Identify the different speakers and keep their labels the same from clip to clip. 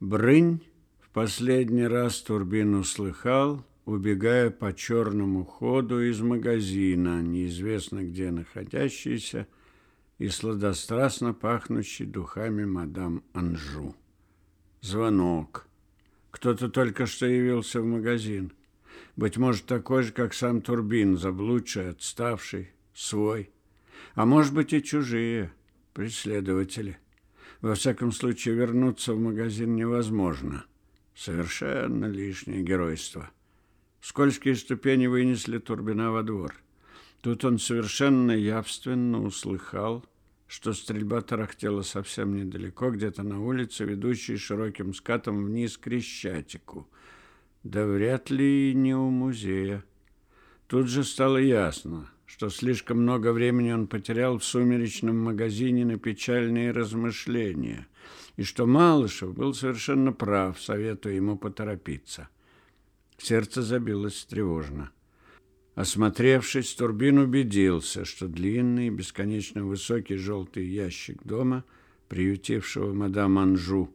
Speaker 1: Брынь в последний раз Турбин услыхал, убегая по черному ходу из магазина, неизвестно где находящийся, и сладострастно пахнущий духами мадам Анжу. Звонок. Кто-то только что явился в магазин. Быть может, такой же, как сам Турбин, заблудший, отставший, свой. А может быть и чужие, преследователи. Во всяком случае, вернуться в магазин невозможно. Совершенно лишнее геройство. Скользкие ступени вынесли Турбина во двор. Тут он совершенно явственно услыхал, что стрельба тарахтела совсем недалеко, где-то на улице, ведущей широким скатом вниз к Крещатику. Да вряд ли и не у музея. Тут же стало ясно, что слишком много времени он потерял в сумеречном магазине на печальные размышления, и что Малышев был совершенно прав, советуя ему поторопиться. Сердце забилось тревожно. Осмотревшись, Турбин убедился, что длинный, бесконечно высокий желтый ящик дома, приютившего мадам Анжу,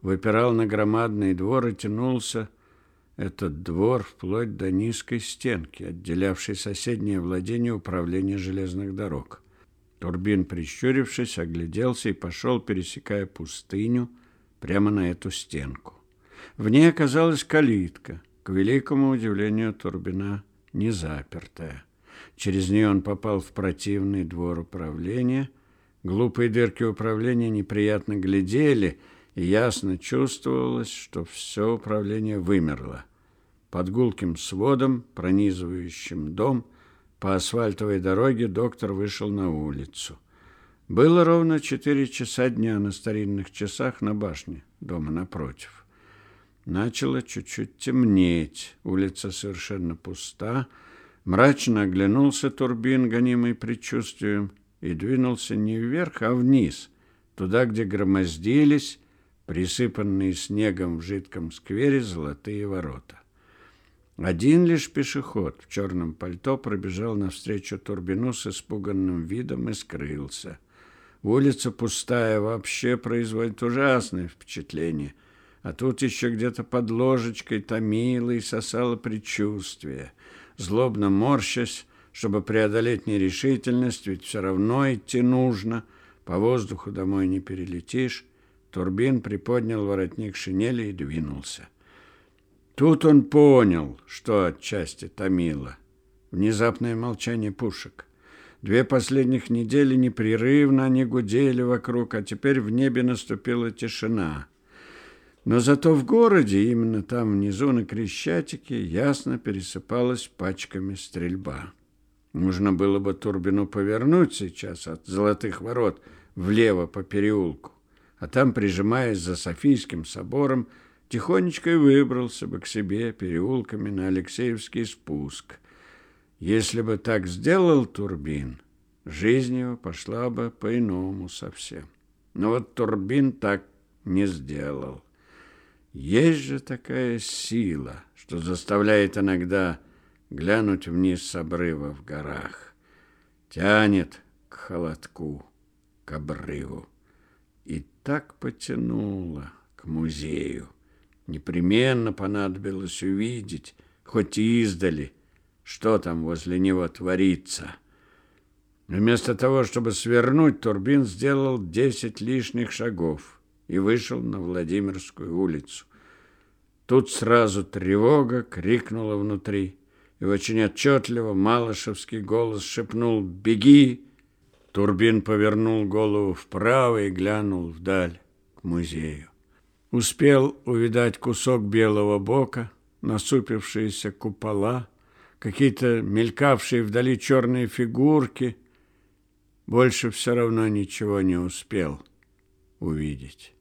Speaker 1: выпирал на громадный двор и тянулся, этот двор вплоть до низкой стенки, отделявшей соседнее владение управления железных дорог. Турбин, прищурившись, огляделся и пошел, пересекая пустыню, прямо на эту стенку. В ней оказалась калитка, к великому удивлению Турбина, не запертая. Через нее он попал в противный двор управления. Глупые дырки управления неприятно глядели – и ясно чувствовалось, что все управление вымерло. Под гулким сводом, пронизывающим дом, по асфальтовой дороге доктор вышел на улицу. Было ровно четыре часа дня на старинных часах на башне, дома напротив. Начало чуть-чуть темнеть, улица совершенно пуста. Мрачно оглянулся Турбин, гонимый предчувствием, и двинулся не вверх, а вниз, туда, где громоздились присыпанные снегом в жидком сквере золотые ворота. Один лишь пешеход в черном пальто пробежал навстречу Турбину с испуганным видом и скрылся. Улица пустая вообще производит ужасное впечатление, а тут еще где-то под ложечкой томило и сосало предчувствие. Злобно морщась, чтобы преодолеть нерешительность, ведь все равно идти нужно, по воздуху домой не перелетишь, Турбин приподнял воротник шинели и двинулся. Тут он понял, что отчасти томило. Внезапное молчание пушек. Две последних недели непрерывно они гудели вокруг, а теперь в небе наступила тишина. Но зато в городе, именно там внизу на Крещатике, ясно пересыпалась пачками стрельба. Нужно было бы Турбину повернуть сейчас от Золотых ворот влево по переулку а там, прижимаясь за Софийским собором, тихонечко и выбрался бы к себе переулками на Алексеевский спуск. Если бы так сделал Турбин, жизнь его пошла бы по-иному совсем. Но вот Турбин так не сделал. Есть же такая сила, что заставляет иногда глянуть вниз с обрыва в горах. Тянет к холодку, к обрыву. И так потянуло к музею. Непременно понадобилось увидеть, хоть и издали, что там возле него творится. Вместо того, чтобы свернуть, Турбин сделал десять лишних шагов и вышел на Владимирскую улицу. Тут сразу тревога крикнула внутри, и очень отчетливо малышевский голос шепнул «Беги!» Турбин повернул голову вправо и глянул вдаль, к музею. Успел увидать кусок белого бока, насупившиеся купола, какие-то мелькавшие вдали черные фигурки. Больше все равно ничего не успел увидеть.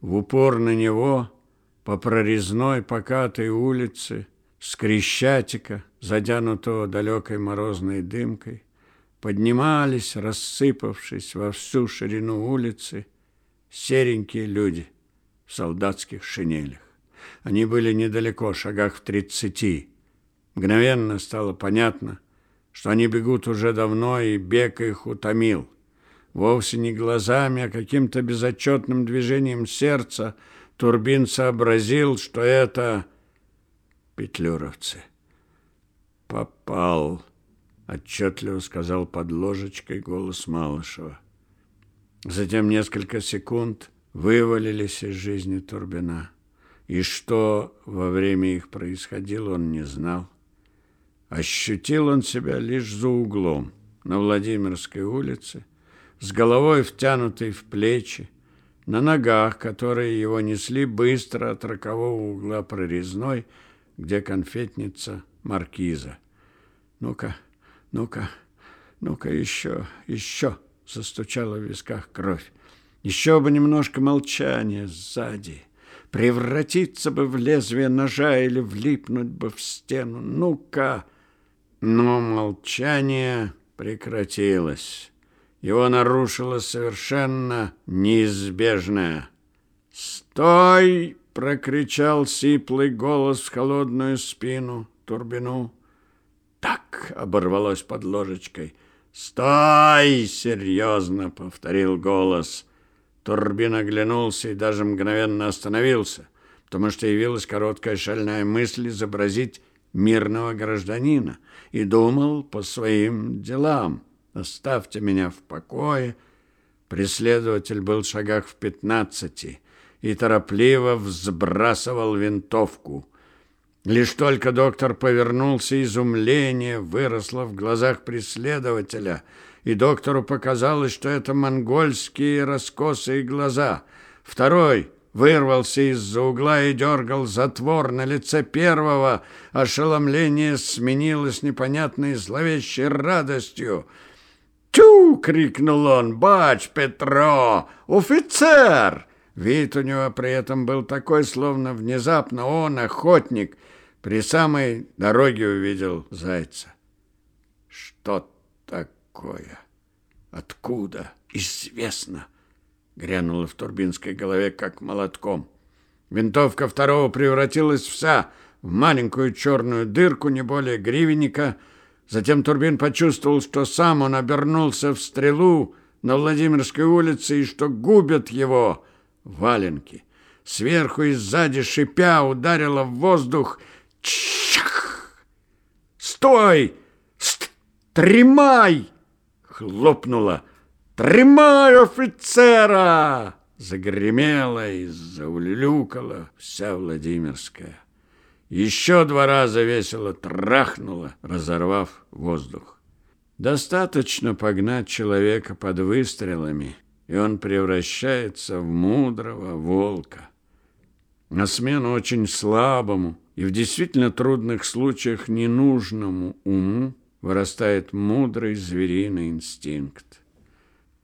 Speaker 1: В упор на него по прорезной покатой улице с Крещатика, затянутого далекой морозной дымкой, поднимались, рассыпавшись во всю ширину улицы, серенькие люди в солдатских шинелях. Они были недалеко, шагах в тридцати. Мгновенно стало понятно, что они бегут уже давно, и бег их утомил. Вовсе не глазами, а каким-то безотчетным движением сердца Турбин сообразил, что это петлюровцы. «Попал», — отчетливо сказал под ложечкой голос Малышева. Затем несколько секунд вывалились из жизни Турбина. И что во время их происходило, он не знал. Ощутил он себя лишь за углом, на Владимирской улице, с головой втянутой в плечи, на ногах, которые его несли быстро от рокового угла прорезной, где конфетница маркиза. «Ну-ка, ну-ка, ну-ка, еще, еще!» — застучала в висках кровь. «Еще бы немножко молчания сзади!» Превратиться бы в лезвие ножа или влипнуть бы в стену. Ну-ка! Но молчание прекратилось. Его нарушило совершенно неизбежное. «Стой!» — прокричал сиплый голос в холодную спину Турбину. «Так!» — оборвалось под ложечкой. «Стой!» — серьезно повторил голос. Турбин оглянулся и даже мгновенно остановился, потому что явилась короткая шальная мысль изобразить мирного гражданина и думал по своим делам. «Оставьте меня в покое». Преследователь был в шагах в пятнадцати и торопливо взбрасывал винтовку. Лишь только доктор повернулся, изумление выросло в глазах преследователя, и доктору показалось, что это монгольские раскосые глаза. Второй вырвался из-за угла и дергал затвор на лице первого. Ошеломление сменилось непонятной зловещей радостью. «Тю!» — крикнул он. «Бач, Петро! Офицер!» Вид у него при этом был такой, словно внезапно он, охотник, при самой дороге увидел зайца. «Что такое? Откуда? Известно!» Грянуло в турбинской голове, как молотком. Винтовка второго превратилась вся в маленькую черную дырку, не более гривенника. Затем Турбин почувствовал, что сам он обернулся в стрелу на Владимирской улице и что губят его валенки. Сверху и сзади шипя ударила в воздух Чах! Стой! Стремай! Хлопнула. «Тримай офицера!» Загремела и заулюкала вся Владимирская. Еще два раза весело трахнула, разорвав воздух. Достаточно погнать человека под выстрелами, и он превращается в мудрого волка. На смену очень слабому и в действительно трудных случаях ненужному уму вырастает мудрый звериный инстинкт.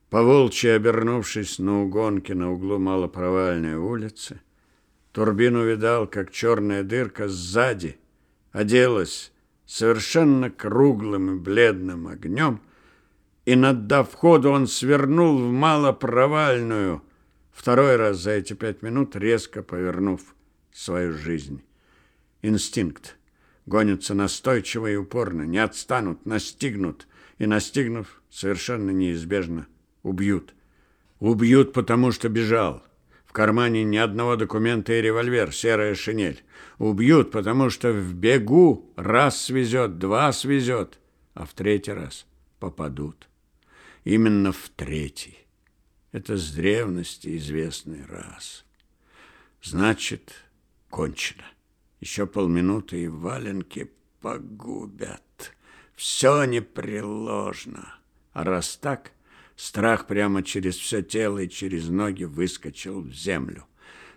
Speaker 1: Поволчьи обернувшись на угонке на углу малопровальной улицы, Турбин увидал, как черная дырка сзади оделась совершенно круглым и бледным огнем, и, наддав ходу, он свернул в малопровальную, второй раз за эти пять минут резко повернув свою жизнь. Инстинкт. Гонятся настойчиво и упорно, не отстанут, настигнут, и, настигнув, совершенно неизбежно Убьют. Убьют, потому что бежал. В кармане ни одного документа и револьвер, серая шинель. Убьют, потому что в бегу раз свезет, два свезет, а в третий раз попадут. Именно в третий. Это с древности известный раз. Значит, кончено. Еще полминуты и валенки погубят. Все непреложно. А раз так, Страх прямо через все тело и через ноги выскочил в землю.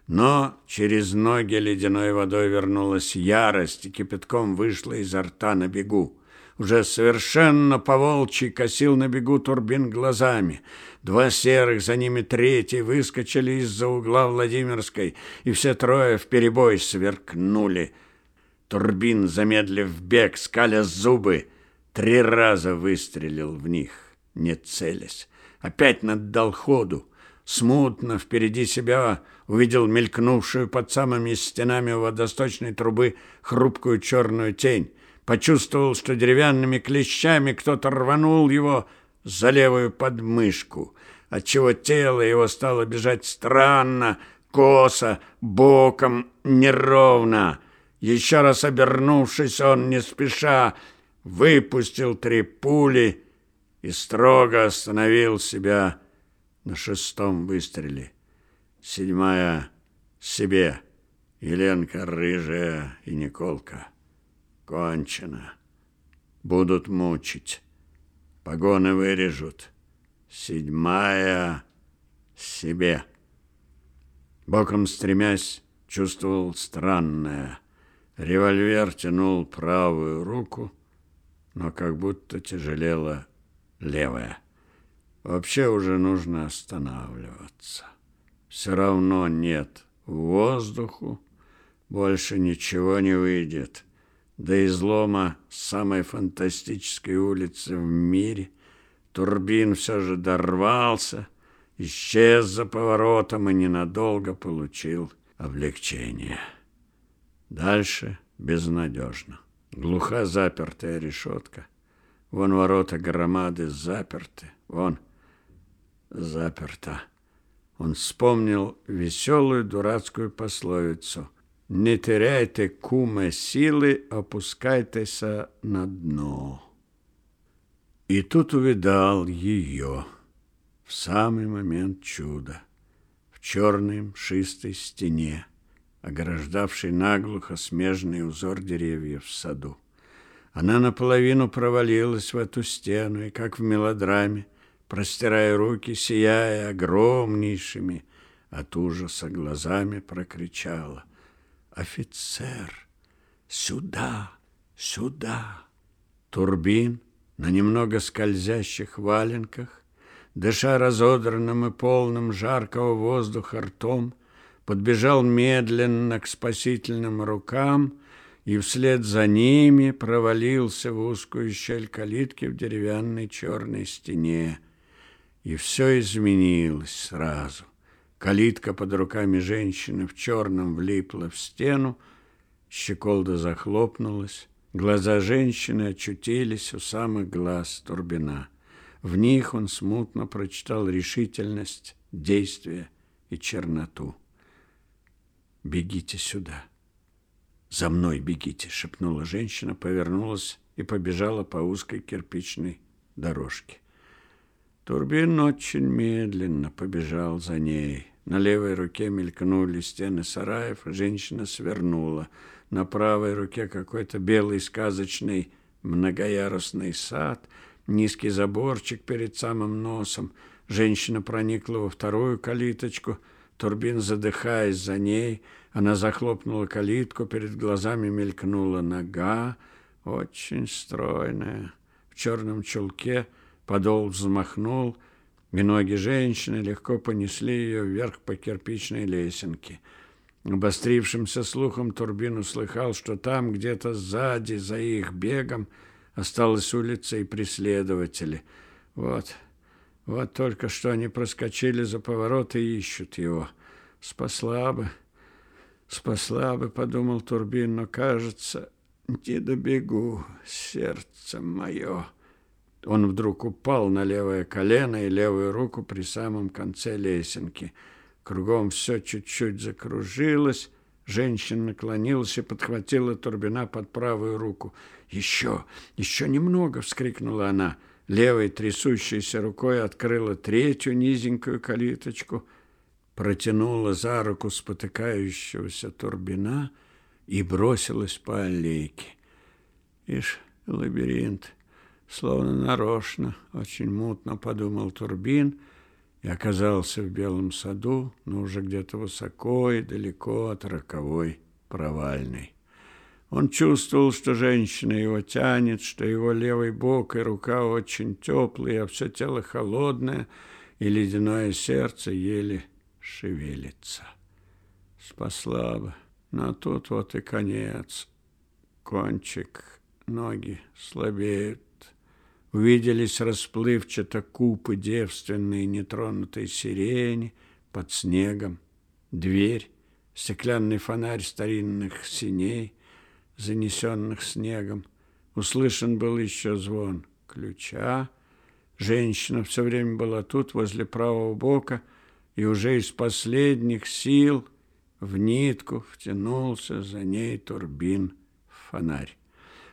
Speaker 1: Но через ноги ледяной водой вернулась ярость и кипятком вышла изо рта на бегу. Уже совершенно поволчий косил на бегу Турбин глазами. Два серых, за ними третий, выскочили из-за угла Владимирской, и все трое вперебой сверкнули. Турбин, замедлив бег, скаля зубы, три раза выстрелил в них, не целясь опять наддал ходу. Смутно впереди себя увидел мелькнувшую под самыми стенами водосточной трубы хрупкую черную тень. Почувствовал, что деревянными клещами кто-то рванул его за левую подмышку, отчего тело его стало бежать странно, косо, боком, неровно. Еще раз обернувшись, он не спеша выпустил три пули и строго остановил себя на шестом выстреле. Седьмая себе. Еленка рыжая и Николка. Кончено. Будут мучить. Погоны вырежут. Седьмая себе. Боком стремясь, чувствовал странное. Револьвер тянул правую руку, но как будто тяжелела левая. Вообще уже нужно останавливаться. Все равно нет воздуху, больше ничего не выйдет. До излома самой фантастической улицы в мире Турбин все же дорвался, исчез за поворотом и ненадолго получил облегчение. Дальше безнадежно. Глуха запертая решетка. Вон ворота громады заперты. Вон заперта. Он вспомнил веселую дурацкую пословицу «Не теряйте куме силы, опускайтесь на дно». И тут увидал ее в самый момент чуда, в черной мшистой стене, ограждавшей наглухо смежный узор деревьев в саду. Она наполовину провалилась в эту стену, и, как в мелодраме, простирая руки, сияя огромнейшими от ужаса глазами, прокричала «Офицер, сюда, сюда!» Турбин на немного скользящих валенках, дыша разодранным и полным жаркого воздуха ртом, подбежал медленно к спасительным рукам и вслед за ними провалился в узкую щель калитки в деревянной черной стене. И все изменилось сразу. Калитка под руками женщины в черном влипла в стену, щеколда захлопнулась, глаза женщины очутились у самых глаз Турбина. В них он смутно прочитал решительность, действие и черноту. «Бегите сюда!» «За мной бегите!» — шепнула женщина, повернулась и побежала по узкой кирпичной дорожке. Турбин очень медленно побежал за ней. На левой руке мелькнули стены сараев, женщина свернула. На правой руке какой-то белый сказочный многоярусный сад, низкий заборчик перед самым носом. Женщина проникла во вторую калиточку. Турбин, задыхаясь за ней, она захлопнула калитку, перед глазами мелькнула нога, очень стройная, в черном чулке – Подол взмахнул, и женщины легко понесли ее вверх по кирпичной лесенке. Обострившимся слухом Турбин услыхал, что там, где-то сзади, за их бегом, осталась улица и преследователи. Вот, вот только что они проскочили за поворот и ищут его. Спасла бы, спасла бы, подумал Турбин, но, кажется, не добегу, сердце мое. Он вдруг упал на левое колено и левую руку при самом конце лесенки. Кругом все чуть-чуть закружилось. Женщина наклонилась и подхватила Турбина под правую руку. «Еще, еще немного!» — вскрикнула она. Левой трясущейся рукой открыла третью низенькую калиточку, протянула за руку спотыкающегося Турбина и бросилась по аллейке. Ишь, лабиринт! Словно нарочно, очень мутно подумал Турбин и оказался в белом саду, но уже где-то высоко и далеко от роковой провальной. Он чувствовал, что женщина его тянет, что его левый бок и рука очень теплые, а все тело холодное, и ледяное сердце еле шевелится. Спасла бы, но тут вот и конец. Кончик, ноги слабеют, Увиделись расплывчато купы девственной нетронутой сирени под снегом, дверь, стеклянный фонарь старинных синей, занесенных снегом. Услышан был еще звон ключа. Женщина все время была тут, возле правого бока, и уже из последних сил в нитку втянулся за ней турбин фонарь.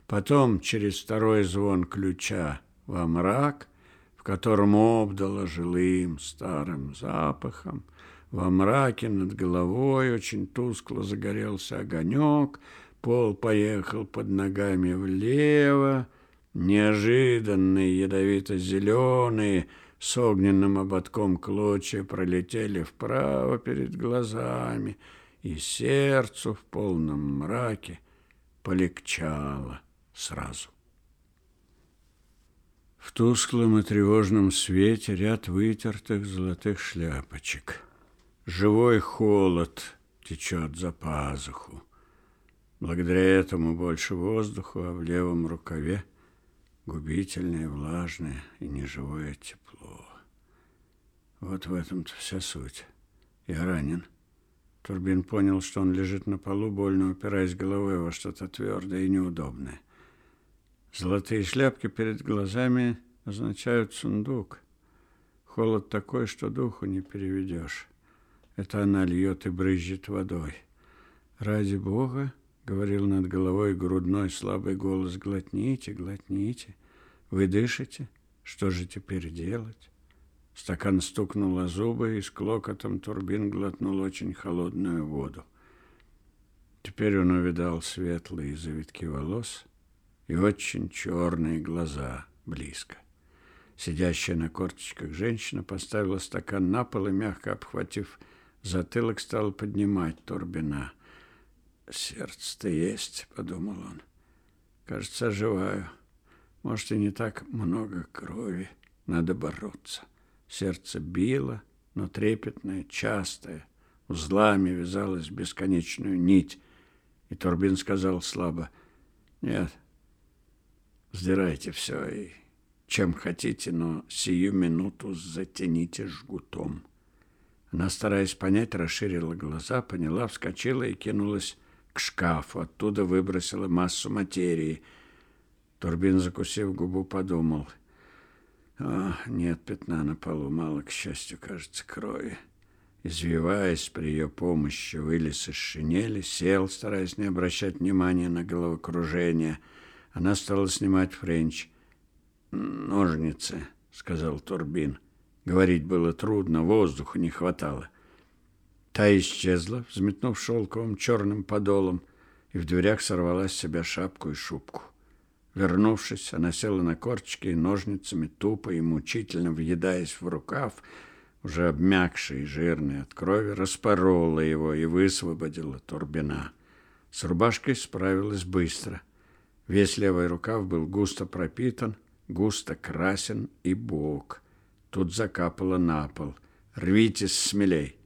Speaker 1: Потом через второй звон ключа во мрак, в котором обдало жилым старым запахом, во мраке над головой очень тускло загорелся огонек, пол поехал под ногами влево, неожиданные ядовито-зеленые с огненным ободком клочья пролетели вправо перед глазами, и сердцу в полном мраке полегчало сразу. В тусклом и тревожном свете ряд вытертых золотых шляпочек. Живой холод течет за пазуху. Благодаря этому больше воздуху, а в левом рукаве губительное, влажное и неживое тепло. Вот в этом-то вся суть. Я ранен. Турбин понял, что он лежит на полу, больно упираясь головой во что-то твердое и неудобное. Золотые шляпки перед глазами означают сундук. Холод такой, что духу не переведешь. Это она льет и брызжет водой. Ради Бога, говорил над головой грудной слабый голос, глотните, глотните. Вы дышите? Что же теперь делать? Стакан стукнул о зубы, и с клокотом турбин глотнул очень холодную воду. Теперь он увидал светлые завитки волос и очень черные глаза близко. Сидящая на корточках женщина поставила стакан на пол и, мягко обхватив затылок, стала поднимать Турбина. «Сердце-то есть», — подумал он. «Кажется, оживаю. Может, и не так много крови. Надо бороться». Сердце било, но трепетное, частое, узлами вязалась бесконечную нить. И Турбин сказал слабо, «Нет, сдирайте все и чем хотите, но сию минуту затяните жгутом». Она, стараясь понять, расширила глаза, поняла, вскочила и кинулась к шкафу. Оттуда выбросила массу материи. Турбин, закусив губу, подумал — о, нет пятна на полу, мало, к счастью, кажется, крови. Извиваясь при ее помощи, вылез из шинели, сел, стараясь не обращать внимания на головокружение. Она стала снимать френч. «Ножницы», — сказал Турбин. Говорить было трудно, воздуха не хватало. Та исчезла, взметнув шелковым черным подолом, и в дверях сорвала с себя шапку и шубку. Вернувшись, она села на корточки и ножницами, тупо и мучительно въедаясь в рукав, уже обмякший и жирный от крови, распорола его и высвободила Турбина. С рубашкой справилась быстро. Весь левый рукав был густо пропитан, густо красен и бок. Тут закапало на пол. «Рвитесь смелей!»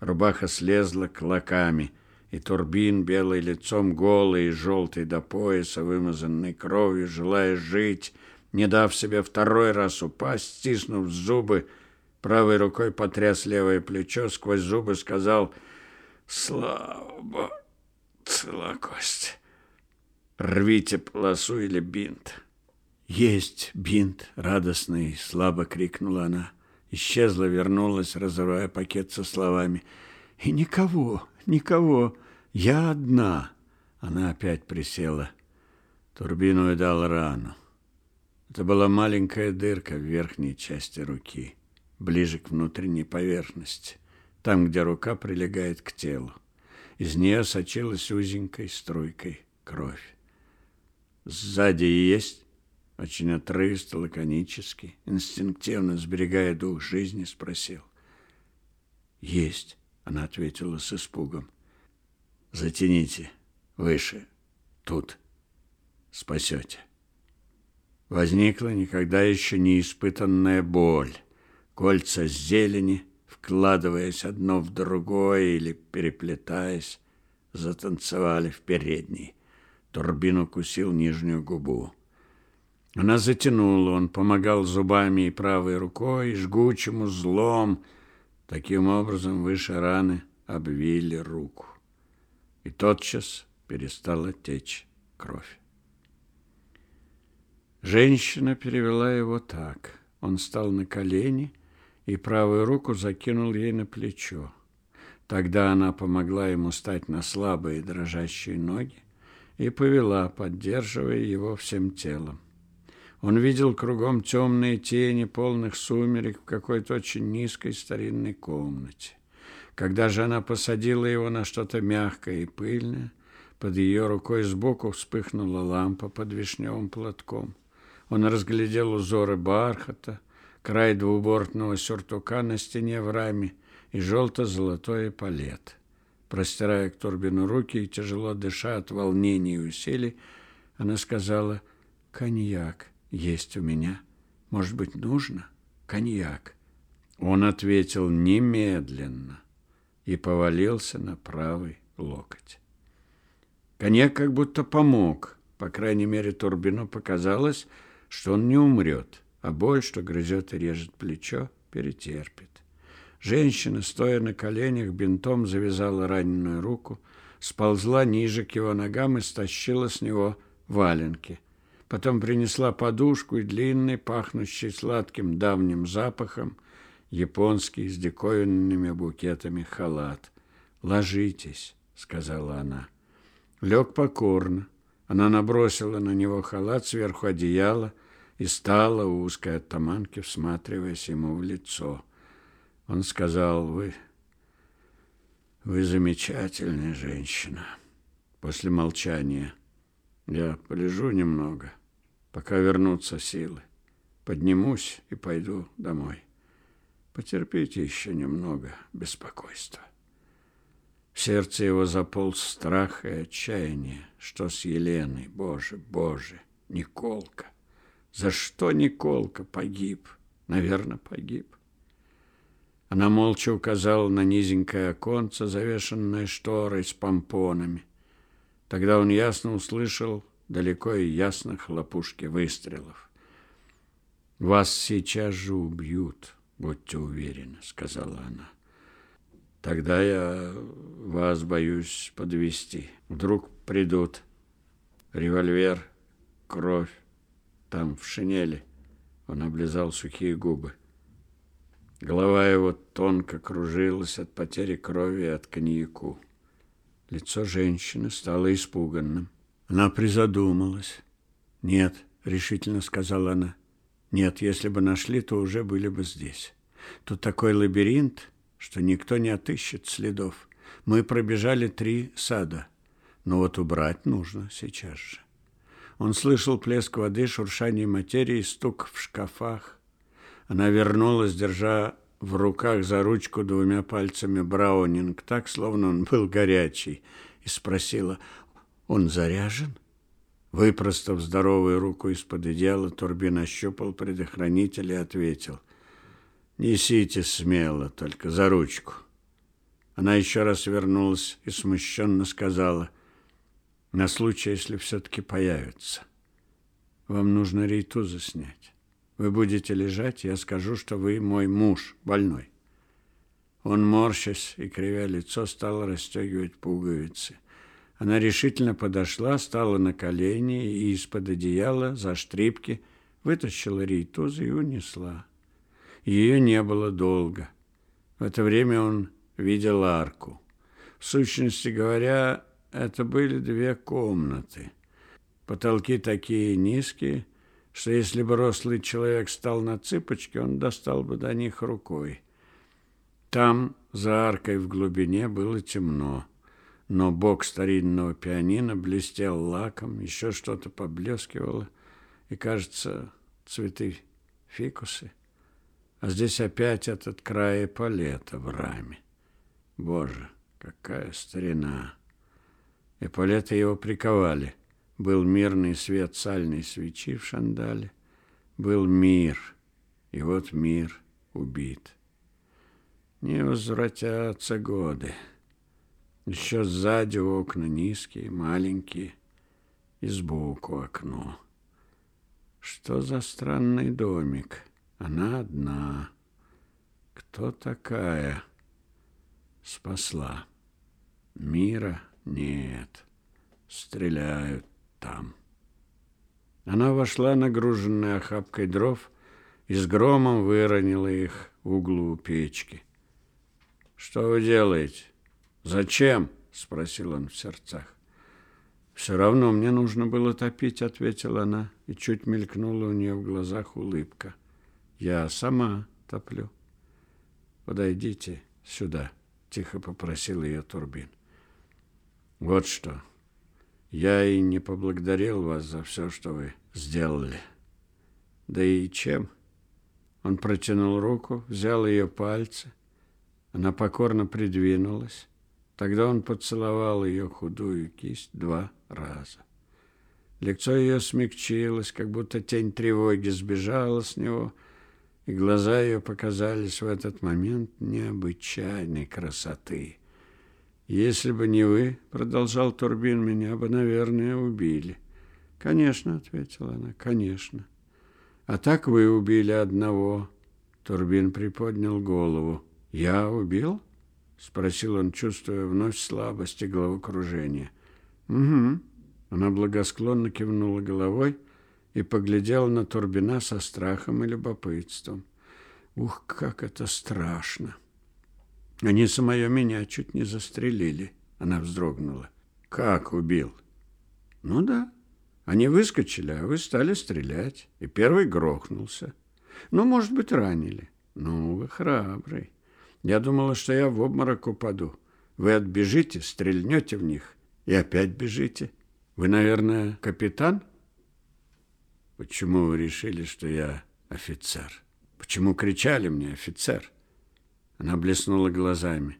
Speaker 1: Рубаха слезла клоками — и Турбин, белый лицом голый и желтый до пояса, вымазанный кровью, желая жить, не дав себе второй раз упасть, стиснув зубы, правой рукой потряс левое плечо, сквозь зубы сказал «Слабо, цела кость, рвите полосу или бинт». «Есть бинт!» — радостно и слабо крикнула она. Исчезла, вернулась, разрывая пакет со словами. «И никого, никого. Я одна. Она опять присела. Турбину дал рану. Это была маленькая дырка в верхней части руки, ближе к внутренней поверхности, там, где рука прилегает к телу. Из нее сочилась узенькой струйкой кровь. Сзади есть, очень отрывисто, лаконически, инстинктивно сберегая дух жизни, спросил. Есть. Она ответила с испугом. Затяните выше, тут. Спасете. Возникла никогда еще не испытанная боль. Кольца зелени, вкладываясь одно в другое или переплетаясь, затанцевали в передней. Турбин укусил нижнюю губу. Она затянула, он помогал зубами и правой рукой, и жгучим узлом — Таким образом, выше раны обвили руку, и тотчас перестала течь кровь. Женщина перевела его так. Он стал на колени и правую руку закинул ей на плечо. Тогда она помогла ему стать на слабые дрожащие ноги и повела, поддерживая его всем телом. Он видел кругом темные тени полных сумерек в какой-то очень низкой старинной комнате. Когда же она посадила его на что-то мягкое и пыльное, под ее рукой сбоку вспыхнула лампа под вишневым платком. Он разглядел узоры бархата, край двубортного сюртука на стене в раме и желто-золотой палет. Простирая к Турбину руки и тяжело дыша от волнения и усилий, она сказала «Коньяк» есть у меня. Может быть, нужно? Коньяк. Он ответил немедленно и повалился на правый локоть. Коньяк как будто помог. По крайней мере, Турбину показалось, что он не умрет, а боль, что грызет и режет плечо, перетерпит. Женщина, стоя на коленях, бинтом завязала раненую руку, сползла ниже к его ногам и стащила с него валенки – Потом принесла подушку и длинный, пахнущий сладким давним запахом, японский с диковинными букетами халат. «Ложитесь», — сказала она. Лег покорно. Она набросила на него халат сверху одеяла и стала у узкой оттаманки, всматриваясь ему в лицо. Он сказал, «Вы, вы замечательная женщина». После молчания я полежу немного, пока вернутся силы. Поднимусь и пойду домой. Потерпите еще немного беспокойства. В сердце его заполз страх и отчаяние. Что с Еленой? Боже, Боже, Николка! За что Николка погиб? Наверное, погиб. Она молча указала на низенькое оконце, завешенное шторой с помпонами. Тогда он ясно услышал далеко и ясно хлопушки выстрелов. «Вас сейчас же убьют, будьте уверены», — сказала она. «Тогда я вас боюсь подвести. Вдруг придут. Револьвер, кровь, там, в шинели». Он облизал сухие губы. Голова его тонко кружилась от потери крови и от коньяку. Лицо женщины стало испуганным. Она призадумалась. «Нет», — решительно сказала она. «Нет, если бы нашли, то уже были бы здесь. Тут такой лабиринт, что никто не отыщет следов. Мы пробежали три сада, но вот убрать нужно сейчас же». Он слышал плеск воды, шуршание материи, стук в шкафах. Она вернулась, держа в руках за ручку двумя пальцами Браунинг, так, словно он был горячий, и спросила, «Он заряжен?» Выпростав здоровую руку из-под одеяла, Турбин ощупал предохранитель и ответил, «Несите смело, только за ручку». Она еще раз вернулась и смущенно сказала, «На случай, если все-таки появится, вам нужно рейтузы снять». Вы будете лежать, я скажу, что вы мой муж, больной. Он, морщась и кривя лицо, стал расстегивать пуговицы. Она решительно подошла, стала на колени и из-под одеяла за штрипки вытащила рейтузы и унесла. Ее не было долго. В это время он видел арку. В сущности говоря, это были две комнаты. Потолки такие низкие – что если бы рослый человек стал на цыпочки, он достал бы до них рукой. Там, за аркой в глубине, было темно, но бок старинного пианино блестел лаком, еще что-то поблескивало, и, кажется, цветы фикусы. А здесь опять этот край эполета в раме. Боже, какая старина! Эполеты его приковали – был мирный свет сальной свечи в шандале. Был мир, и вот мир убит. Не возвратятся годы. Еще сзади окна низкие, маленькие, и сбоку окно. Что за странный домик? Она одна. Кто такая? Спасла. Мира нет. Стреляют там. Она вошла, нагруженная охапкой дров, и с громом выронила их в углу печки. «Что вы делаете? Зачем?» – спросил он в сердцах. «Все равно мне нужно было топить», – ответила она, и чуть мелькнула у нее в глазах улыбка. «Я сама топлю». «Подойдите сюда», – тихо попросил ее Турбин. «Вот что. Я и не поблагодарил вас за все, что вы сделали. Да и чем?» Он протянул руку, взял ее пальцы. Она покорно придвинулась. Тогда он поцеловал ее худую кисть два раза. Лицо ее смягчилось, как будто тень тревоги сбежала с него, и глаза ее показались в этот момент необычайной красоты. «Если бы не вы, — продолжал Турбин, — меня бы, наверное, убили». «Конечно, — ответила она, — конечно. А так вы убили одного». Турбин приподнял голову. «Я убил?» — спросил он, чувствуя вновь слабость и головокружение. «Угу». Она благосклонно кивнула головой и поглядела на Турбина со страхом и любопытством. «Ух, как это страшно!» «Они самое меня чуть не застрелили», — она вздрогнула. «Как убил?» «Ну да. Они выскочили, а вы стали стрелять, и первый грохнулся. Ну, может быть, ранили. Ну, вы храбрый». Я думала, что я в обморок упаду. Вы отбежите, стрельнете в них и опять бежите. Вы, наверное, капитан? Почему вы решили, что я офицер? Почему кричали мне офицер? Она блеснула глазами.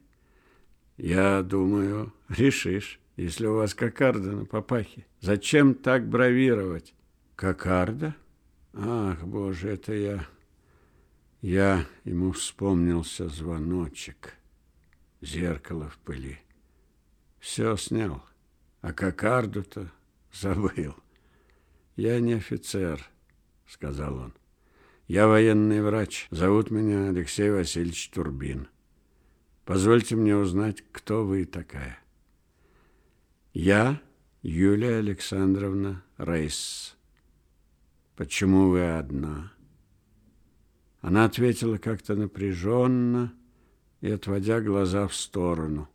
Speaker 1: Я думаю, решишь, если у вас кокарда на папахе. Зачем так бравировать? Кокарда? Ах, боже, это я я ему вспомнился звоночек, зеркало в пыли. Все снял, а кокарду-то забыл. Я не офицер, сказал он. Я военный врач. Зовут меня Алексей Васильевич Турбин. Позвольте мне узнать, кто вы такая. Я Юлия Александровна Рейс. Почему вы одна? Она ответила как-то напряженно и отводя глаза в сторону.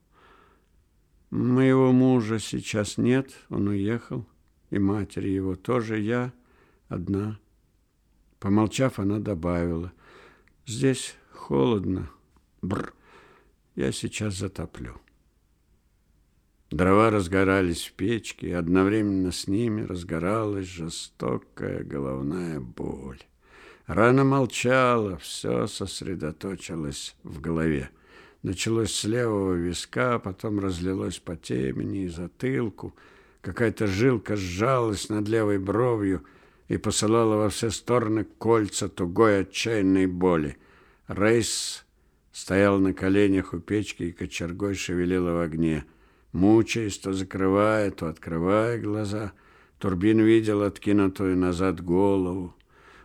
Speaker 1: Моего мужа сейчас нет, он уехал, и матери его тоже, я одна. Помолчав, она добавила, здесь холодно, бр, я сейчас затоплю. Дрова разгорались в печке, и одновременно с ними разгоралась жестокая головная боль. Рана молчала, все сосредоточилось в голове. Началось с левого виска, потом разлилось по темени и затылку. Какая-то жилка сжалась над левой бровью и посылала во все стороны кольца тугой отчаянной боли. Рейс стоял на коленях у печки и кочергой шевелила в огне. Мучаясь, то закрывая, то открывая глаза, Турбин видел откинутую назад голову,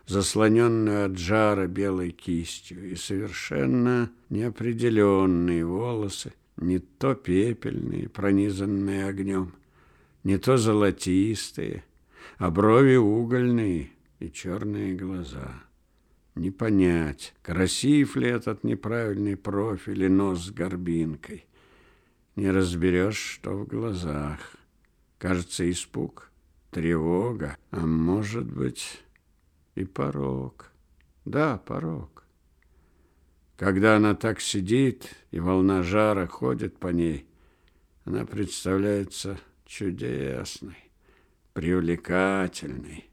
Speaker 1: заслоненную от жара белой кистью, и совершенно неопределенные волосы, не то пепельные, пронизанные огнем, не то золотистые, а брови угольные и черные глаза. Не понять, красив ли этот неправильный профиль и нос с горбинкой. Не разберешь, что в глазах. Кажется, испуг, тревога, а может быть и порог. Да, порог. Когда она так сидит, и волна жара ходит по ней, она представляется чудесной, привлекательной,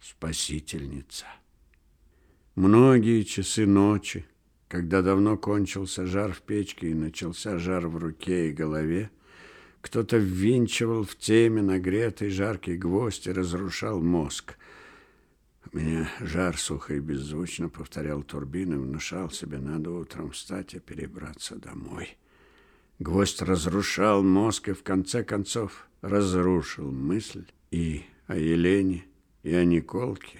Speaker 1: спасительница. Многие часы ночи, когда давно кончился жар в печке и начался жар в руке и голове, кто-то ввинчивал в теме нагретый жаркий гвоздь и разрушал мозг. У меня жар сухо и беззвучно повторял турбин и внушал себе, надо утром встать и перебраться домой. Гвоздь разрушал мозг и в конце концов разрушил мысль и о Елене, и о Николке,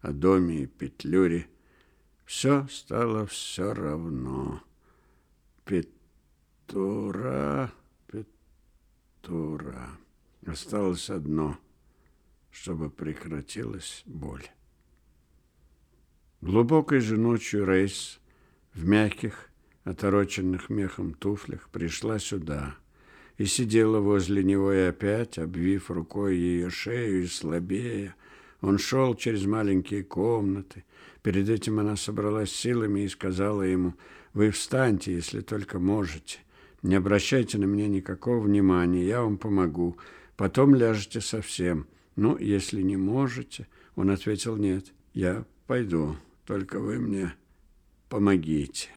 Speaker 1: о доме и Петлюре. Все стало все равно. Петура, Петура. Осталось одно, чтобы прекратилась боль. Глубокой же ночью Рейс в мягких, отороченных мехом туфлях, пришла сюда и сидела возле него и опять, обвив рукой ее шею и слабее. Он шел через маленькие комнаты. Перед этим она собралась силами и сказала ему, «Вы встаньте, если только можете. Не обращайте на меня никакого внимания, я вам помогу. Потом ляжете совсем. Ну, если не можете...» Он ответил, «Нет, я пойду, только вы мне помогите».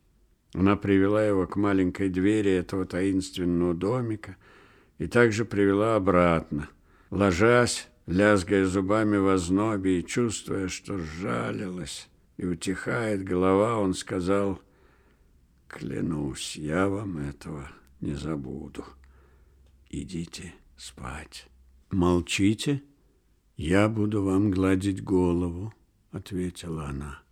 Speaker 1: Она привела его к маленькой двери этого таинственного домика и также привела обратно. Ложась, лязгая зубами в ознобе и чувствуя, что сжалилась и утихает голова, он сказал, «Клянусь, я вам этого не забуду. Идите спать». «Молчите, я буду вам гладить голову», — ответила она.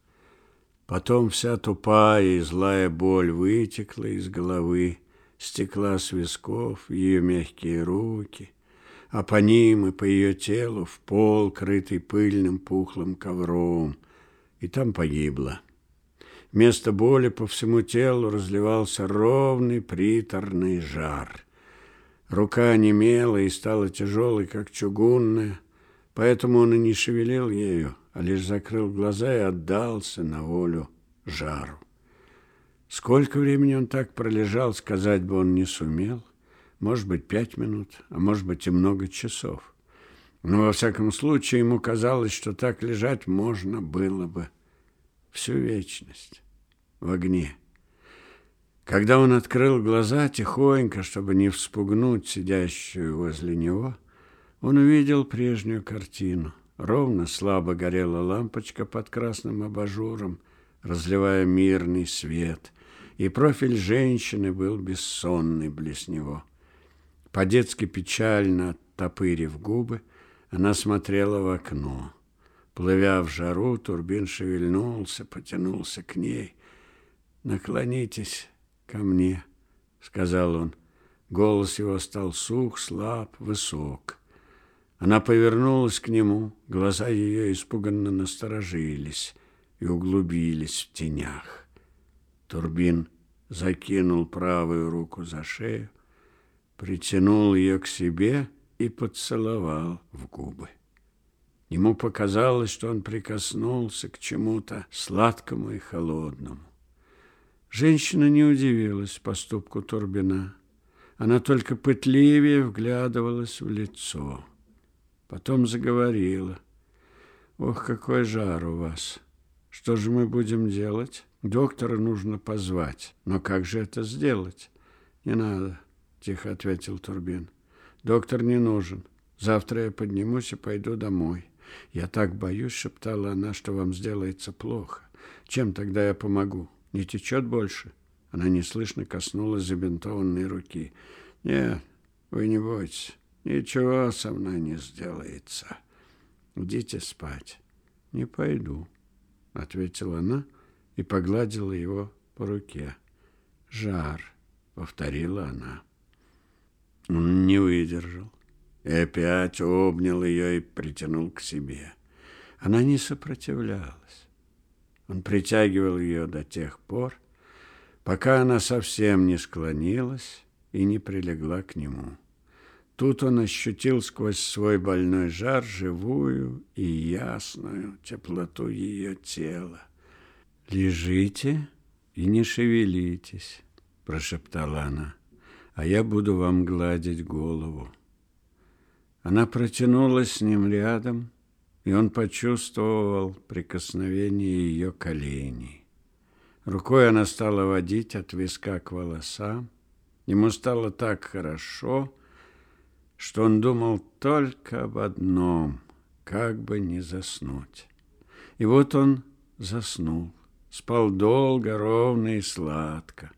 Speaker 1: Потом вся тупая и злая боль вытекла из головы, стекла с висков в ее мягкие руки, а по ним и по ее телу в пол, крытый пыльным пухлым ковром, и там погибла. Вместо боли по всему телу разливался ровный приторный жар. Рука немела и стала тяжелой, как чугунная, поэтому он и не шевелил ею, а лишь закрыл глаза и отдался на волю жару. Сколько времени он так пролежал, сказать бы он не сумел. Может быть, пять минут, а может быть и много часов. Но, во всяком случае, ему казалось, что так лежать можно было бы всю вечность в огне. Когда он открыл глаза тихонько, чтобы не вспугнуть сидящую возле него, он увидел прежнюю картину – Ровно слабо горела лампочка под красным абажуром, разливая мирный свет, и профиль женщины был бессонный близ него. По-детски печально оттопырив губы, она смотрела в окно. Плывя в жару, Турбин шевельнулся, потянулся к ней. «Наклонитесь ко мне», — сказал он. Голос его стал сух, слаб, высок. Она повернулась к нему, глаза ее испуганно насторожились и углубились в тенях. Турбин закинул правую руку за шею, притянул ее к себе и поцеловал в губы. Ему показалось, что он прикоснулся к чему-то сладкому и холодному. Женщина не удивилась поступку Турбина. Она только пытливее вглядывалась в лицо. Потом заговорила. «Ох, какой жар у вас! Что же мы будем делать? Доктора нужно позвать. Но как же это сделать?» «Не надо», — тихо ответил Турбин. «Доктор не нужен. Завтра я поднимусь и пойду домой. Я так боюсь, шептала она, что вам сделается плохо. Чем тогда я помогу? Не течет больше?» Она неслышно коснулась забинтованной руки. «Нет, вы не бойтесь. Ничего со мной не сделается. Идите спать. Не пойду, ответила она и погладила его по руке. Жар, повторила она. Он не выдержал и опять обнял ее и притянул к себе. Она не сопротивлялась. Он притягивал ее до тех пор, пока она совсем не склонилась и не прилегла к нему. Тут он ощутил сквозь свой больной жар живую и ясную теплоту ее тела. «Лежите и не шевелитесь», – прошептала она, – «а я буду вам гладить голову». Она протянулась с ним рядом, и он почувствовал прикосновение ее коленей. Рукой она стала водить от виска к волосам. Ему стало так хорошо, что он думал только об одном, как бы не заснуть. И вот он заснул, спал долго, ровно и сладко.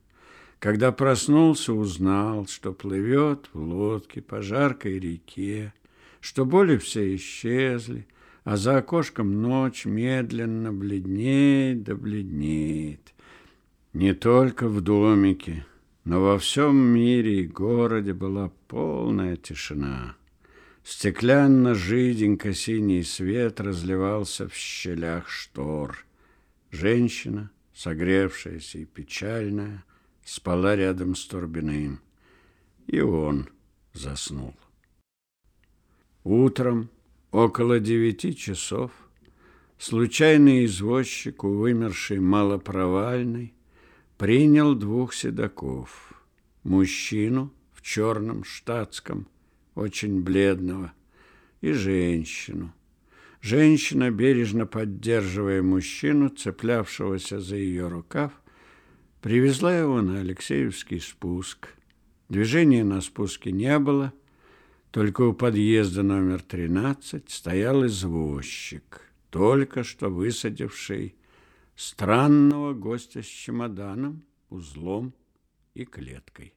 Speaker 1: Когда проснулся, узнал, что плывет в лодке по жаркой реке, что боли все исчезли, а за окошком ночь медленно бледнеет да бледнеет. Не только в домике, но во всем мире и городе была полная тишина. Стеклянно-жиденько синий свет разливался в щелях штор. Женщина согревшаяся и печальная, спала рядом с Турбиным. И он заснул. Утром, около девяти часов, случайный извозчик у вымершей малопровальной принял двух седаков. Мужчину в черном штатском, очень бледного, и женщину. Женщина, бережно поддерживая мужчину, цеплявшегося за ее рукав, привезла его на Алексеевский спуск. Движения на спуске не было, только у подъезда номер 13 стоял извозчик, только что высадивший странного гостя с чемоданом, узлом и клеткой.